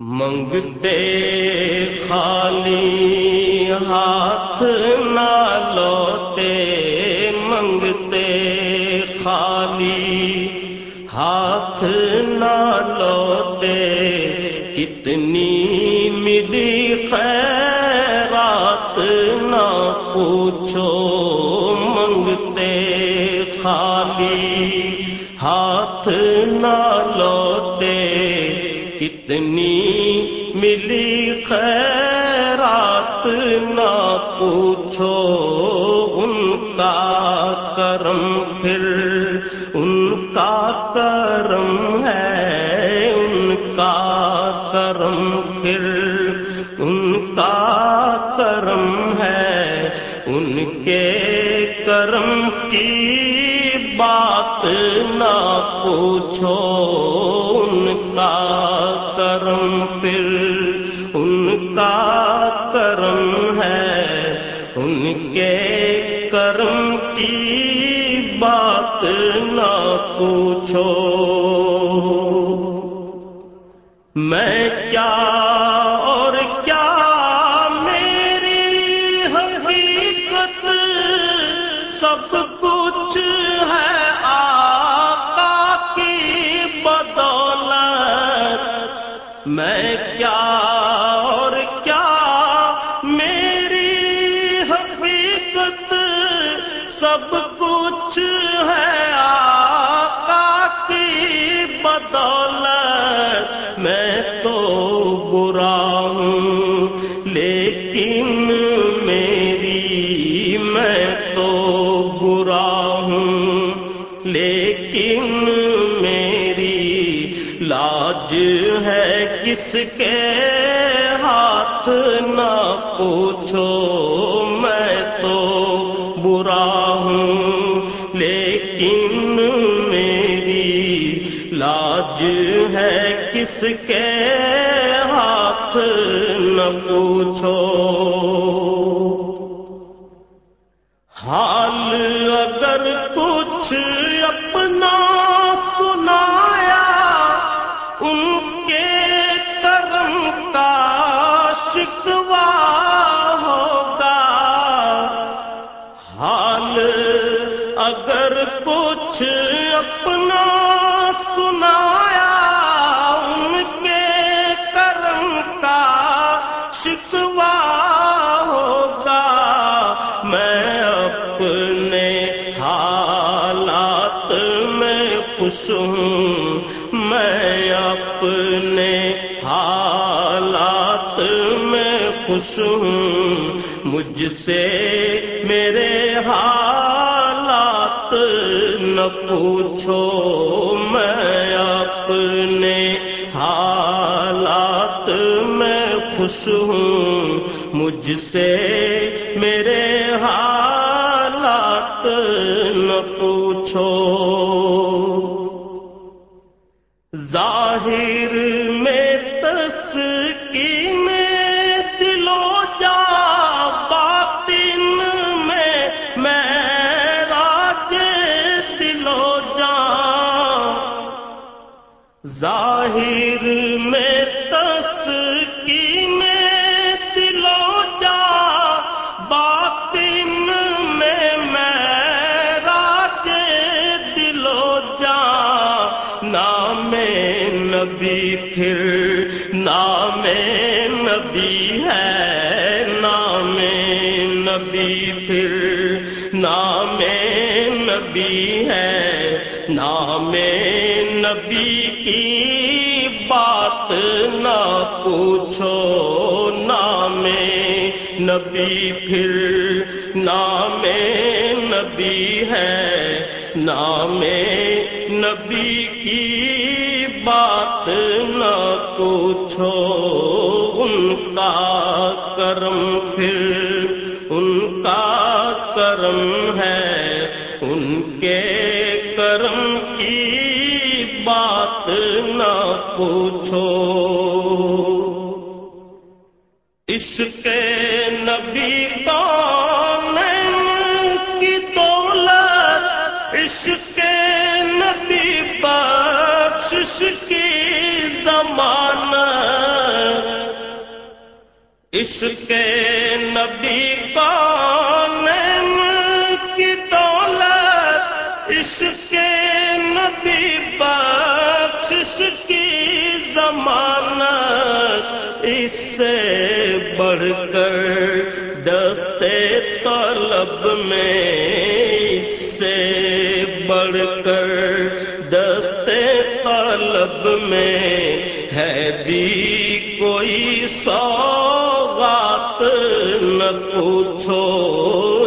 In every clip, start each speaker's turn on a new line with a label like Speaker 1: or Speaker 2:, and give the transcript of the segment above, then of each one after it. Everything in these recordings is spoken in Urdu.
Speaker 1: منگتے خالی ہاتھ نہ لوتے منگتے خالی ہاتھ نہ لوتے کتنی ملی خیرات نہ پوچھو، منگتے خالی ہاتھ نہ لوتے کتنی ملی خیرات نہ پوچھو ان کا کرم پھر ان کا کرم ہے ان کا کرم پھر ان کا کرم ہے ان کے کرم کی بات نہ پوچھو ان کا کرم پھر پوچھو میں کیا اور کیا میری حقیقت؟ سب کچھ ہے میں کیا ہوں لیکن لاج ہے کس کے ہاتھ نہ پوچھو، میں تو برا ہوں۔ لیکن میری لاج ہے کس کے ہاتھ نہ پوچھو اگر کچھ اپنا سنایا ان کے کرم کا شکوا ہوگا، میں اپنے حالات میں خوش ہوں، میں اپنے سن مجھ سے میرے حالات نہ پوچھو میں اپنے حالات میں خوش ہوں۔ مجھ سے میرے ظاہر میں تس کی دلو جا، باطن میں میں راج دلو جا۔ نام نبی پھر نام نبی ہے، نام نبی پھر نام نبی ہے۔ نام نبی کی بات نہ پوچھو نام نبی، پھر نام نبی ہے۔ نام نبی کی بات نہ پوچھو۔ ان کا کرم پھر، ان کا کرم ہے۔ ان کے پوچھو۔ اس کے نبی کون کی دولت، اس کے نبی بخش کی زمانت عشق نبی کون اس سے بڑھ کر دستے طلب میں اس سے بڑھ کر دستے طلب میں ہے بھی کوئی سوغات نہ پوچھو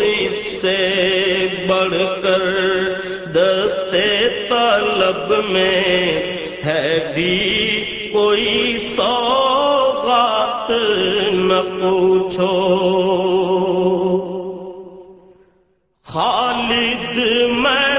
Speaker 1: اس سے بڑھ کر دستے طلب میں ہے بھی کوئی سوغات نہ پوچھو۔ خالد میں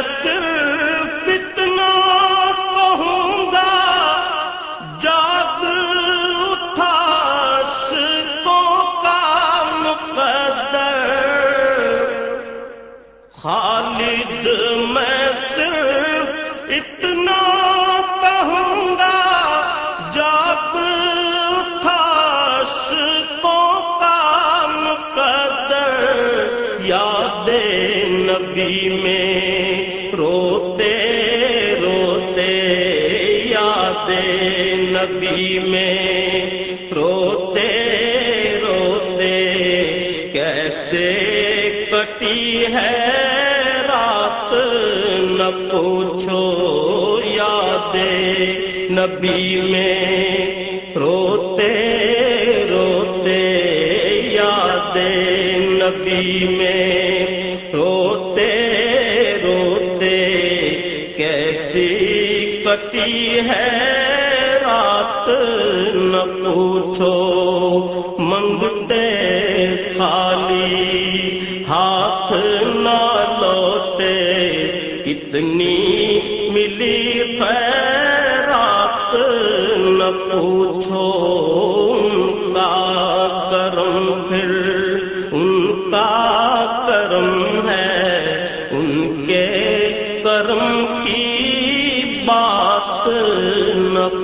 Speaker 1: نبی میں روتے روتے کیسے کٹی ہے رات؟ نہ پوچھو یاد نبی میں روتے روتے یاد نبی میں روتے روتے کیسی کٹی ہے، رات نہ پوچھو، منگتے خالی، ہاتھ نہ لوٹے، کتنی ملی خیرات نہ پوچھو، ان کا کرم پھر، ان کا کرم ہے، ان کے کرم کی بات